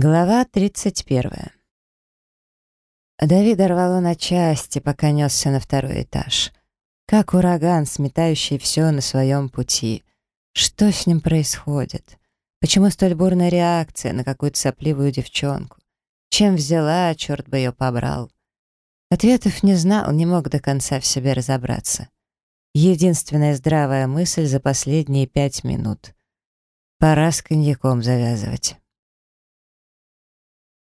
Глава 31. Давид рвало на части, пока несся на второй этаж. Как ураган, сметающий все на своем пути. Что с ним происходит? Почему столь бурная реакция на какую-то сопливую девчонку? Чем взяла, черт бы ее побрал? Ответов не знал, не мог до конца в себе разобраться. Единственная здравая мысль за последние пять минут. Пора с коньяком завязывать.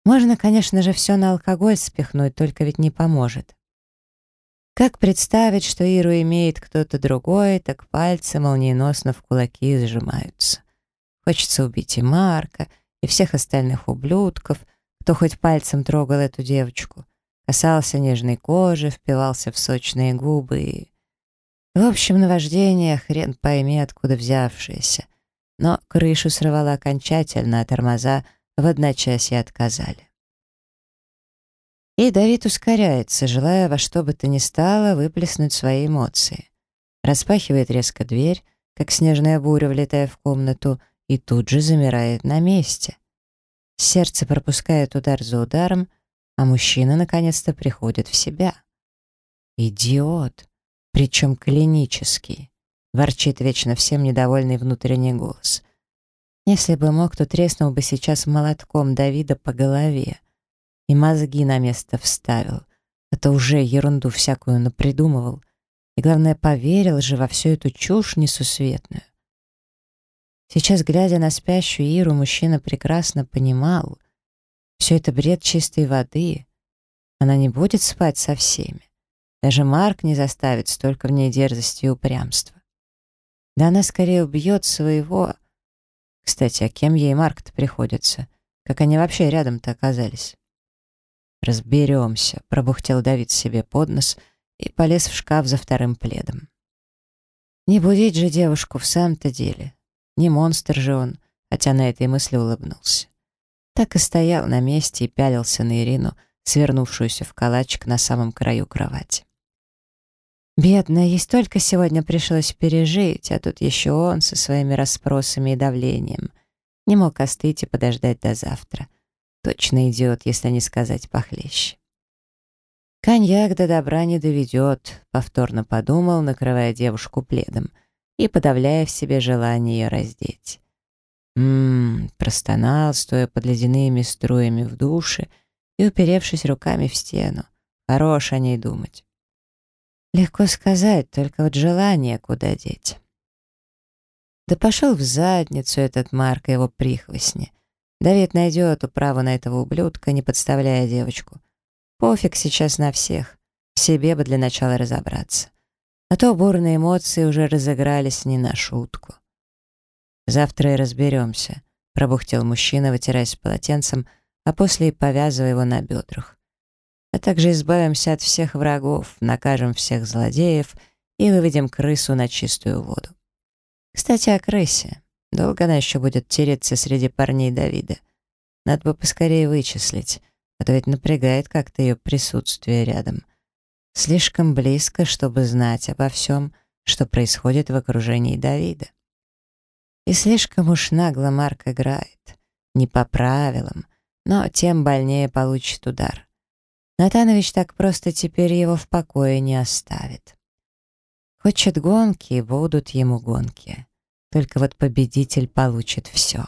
Можно, конечно же, все на алкоголь спихнуть, только ведь не поможет. Как представить, что Иру имеет кто-то другой, так пальцы молниеносно в кулаки сжимаются. Хочется убить и Марка, и всех остальных ублюдков, кто хоть пальцем трогал эту девочку, касался нежной кожи, впивался в сочные губы и... В общем, наваждение хрен пойми, откуда взявшееся. Но крышу срывало окончательно, а тормоза в одночасье отказали. И Давид ускоряется, желая во что бы то ни стало выплеснуть свои эмоции. Распахивает резко дверь, как снежная буря, влетая в комнату, и тут же замирает на месте. Сердце пропускает удар за ударом, а мужчина наконец-то приходит в себя. «Идиот!» Причем клинический. Ворчит вечно всем недовольный внутренний голос. Если бы мог, то треснул бы сейчас молотком Давида по голове и мозги на место вставил, а то уже ерунду всякую напридумывал и, главное, поверил же во всю эту чушь несусветную. Сейчас, глядя на спящую Иру, мужчина прекрасно понимал, все это бред чистой воды. Она не будет спать со всеми. Даже Марк не заставит столько в ней дерзости и упрямства. Да она скорее убьет своего, кстати, а кем ей Марк-то приходится? Как они вообще рядом-то оказались? «Разберемся», — пробухтел Давид себе под нос и полез в шкаф за вторым пледом. Не будить же девушку в самом-то деле. Не монстр же он, хотя на этой мысли улыбнулся. Так и стоял на месте и пялился на Ирину, свернувшуюся в калачик на самом краю кровати. Бедная, ей столько сегодня пришлось пережить, а тут еще он со своими расспросами и давлением. Не мог остыть и подождать до завтра. Точно идиот, если не сказать похлеще. Коньяк до добра не доведет, повторно подумал, накрывая девушку пледом и подавляя в себе желание ее раздеть. Ммм, простонал, стоя под ледяными струями в душе и уперевшись руками в стену. Хорош о ней думать. Легко сказать, только вот желание куда деть. Да пошел в задницу этот Марк и его прихвостни. Давид найдет управу на этого ублюдка, не подставляя девочку. Пофиг сейчас на всех. В себе бы для начала разобраться. А то бурные эмоции уже разыгрались не на шутку. «Завтра и разберемся», — пробухтел мужчина, вытираясь полотенцем, а после и повязывая его на бедрах а также избавимся от всех врагов, накажем всех злодеев и выведем крысу на чистую воду. Кстати, о крысе. Долго она еще будет тереться среди парней Давида. Надо бы поскорее вычислить, а то ведь напрягает как-то ее присутствие рядом. Слишком близко, чтобы знать обо всем, что происходит в окружении Давида. И слишком уж нагло Марк играет. Не по правилам, но тем больнее получит удар. Натанович так просто теперь его в покое не оставит. Хочет гонки, будут ему гонки. Только вот победитель получит все.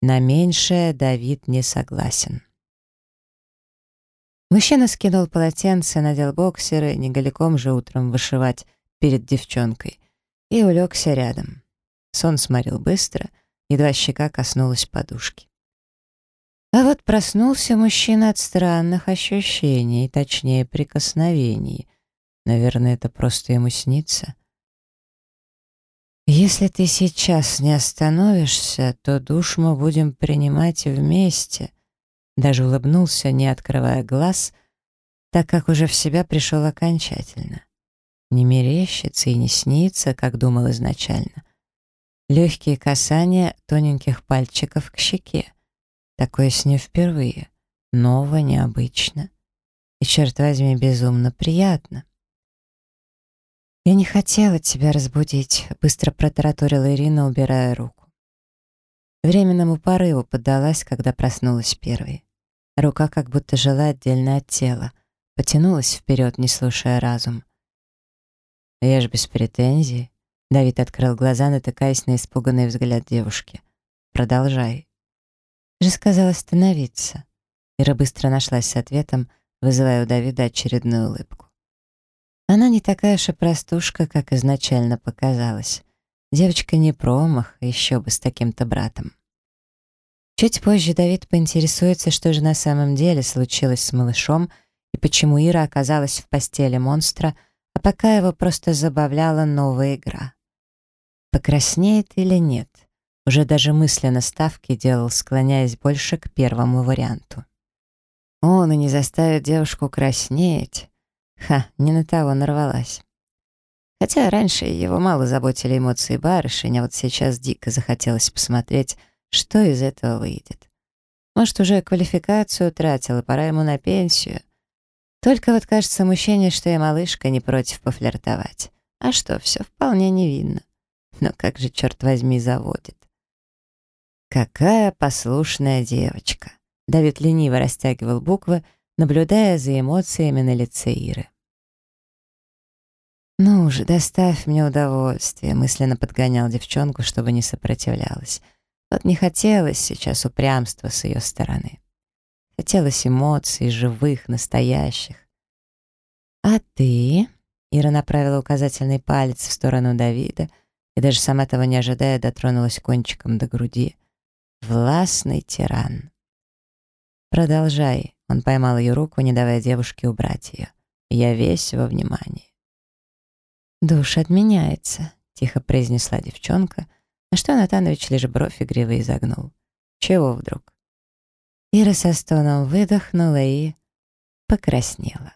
На меньшее Давид не согласен. Мужчина скинул полотенце, надел боксеры, не голиком же утром вышивать перед девчонкой, и улегся рядом. Сон сморил быстро, едва щека коснулась подушки. А вот проснулся мужчина от странных ощущений, точнее прикосновений. Наверное, это просто ему снится. Если ты сейчас не остановишься, то душ мы будем принимать вместе. Даже улыбнулся, не открывая глаз, так как уже в себя пришел окончательно. Не мерещится и не снится, как думал изначально. Легкие касания тоненьких пальчиков к щеке. Такое с ней впервые. Ново, необычно. И, черт возьми, безумно приятно. «Я не хотела тебя разбудить», — быстро протараторила Ирина, убирая руку. Временному порыву поддалась, когда проснулась первой. Рука как будто жила отдельно от тела, потянулась вперед, не слушая разум. «Я ж без претензий», — Давид открыл глаза, натыкаясь на испуганный взгляд девушки. «Продолжай». «Же сказал остановиться». Ира быстро нашлась с ответом, вызывая у Давида очередную улыбку. Она не такая и простушка, как изначально показалось. Девочка не промах, еще бы с таким-то братом. Чуть позже Давид поинтересуется, что же на самом деле случилось с малышом и почему Ира оказалась в постели монстра, а пока его просто забавляла новая игра. Покраснеет или нет? Уже даже мысленно ставки делал, склоняясь больше к первому варианту. Он и не заставит девушку краснеть. Ха, не на того нарвалась. Хотя раньше его мало заботили эмоции барышень, а вот сейчас дико захотелось посмотреть, что из этого выйдет. Может, уже квалификацию тратил, и пора ему на пенсию. Только вот кажется мужчине, что и малышка не против пофлиртовать. А что, все вполне невинно. Но как же, черт возьми, заводит. Какая послушная девочка. Давид лениво растягивал буквы, наблюдая за эмоциями на лице Иры. «Ну же, доставь мне удовольствие», — мысленно подгонял девчонку, чтобы не сопротивлялась. Вот не хотелось сейчас упрямства с ее стороны. Хотелось эмоций, живых, настоящих. «А ты?» — Ира направила указательный палец в сторону Давида и даже сама того не ожидая дотронулась кончиком до груди. «Властный тиран». «Продолжай», — он поймал ее руку, не давая девушке убрать ее. «Я весь во внимании». «Душ отменяется», — тихо произнесла девчонка, на что Натанович лишь бровь игриво изогнул. «Чего вдруг?» Ира со стоном выдохнула и покраснела.